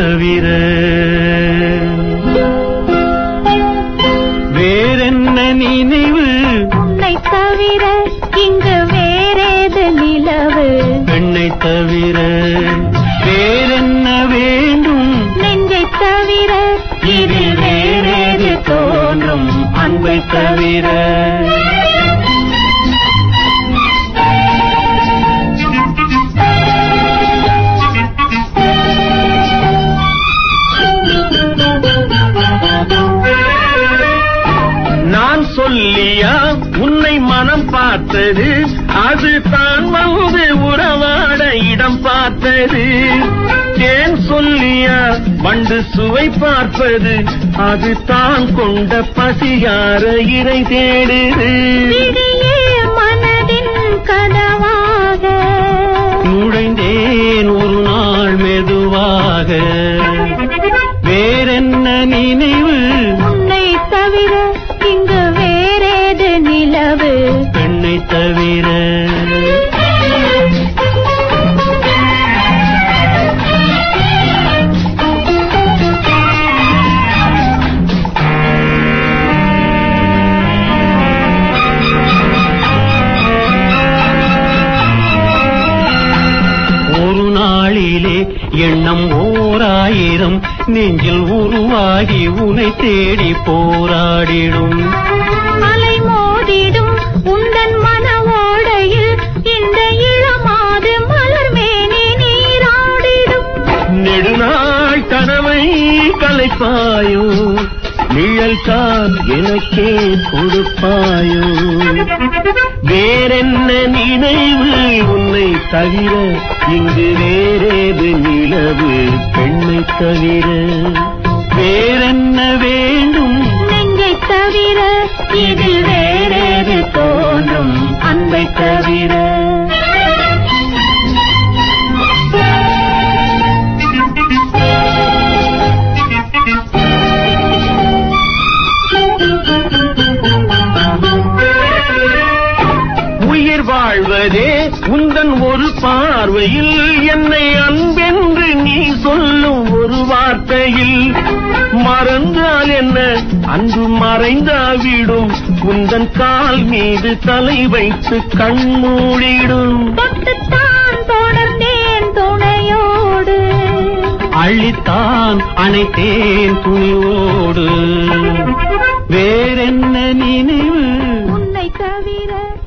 தவிர வேறென்ன நினைவு? உன்னை தவிர இங்கு வேறேது நிலவு. பெண்ணை தவிர வேறென்ன வேண்டும்? நெஞ்சை தவிர இதில் வேறேது தோன்றும். அன்பை தவிர சொல்லியா? உன்னை மனம் பார்த்தது. அது தான் வந்து உறவாட இடம் பார்த்தது. தேன் சொல்லியா? வண்டு சுவை பார்ப்பது. அது தான் கொண்ட பசியார இறை தேடுது. மனதின் கதவாக நுழைந்தேன் ஒரு நாள் மெதுவாக. வேறென்ன நினைவு எண்ணம் ஓராயிரம் நெஞ்சில் உருவாகி உனை தேடி போராடிடும். அலை மோதிடும் உந்தன் மன ஓடையில் இந்த இளமாது மலர் மேனி நீராடிடும். நெடுநாள் கனவை கலைப்பாயோ நிழல் கால் எனக்கே கொடுப்பாயோ. வேறென்ன நினைவு தவிர இங்கு வேறேது நிலவு பெண்ணை தவிர வேறென்ன வேண்டும்? நெஞ்சை தவிர இதில் வேறேது தோன்றும் அன்பை தவிர. உயிர் வாழ்வதே உந்தன் ஒரு பார்வையில் என்னை அன்பென்று நீ சொல்லும் ஒரு வார்த்தையில். மறந்தால் என்ன? அன்பு மறைந்தாவிடும். உந்தன் கால் மீது தலை வைத்து கண்மூடிடும். துணையோடு. அள்ளித்தான் அணைத்தேன் துணிவோடு. வேறென்ன நினைவு? உன்னை தவிர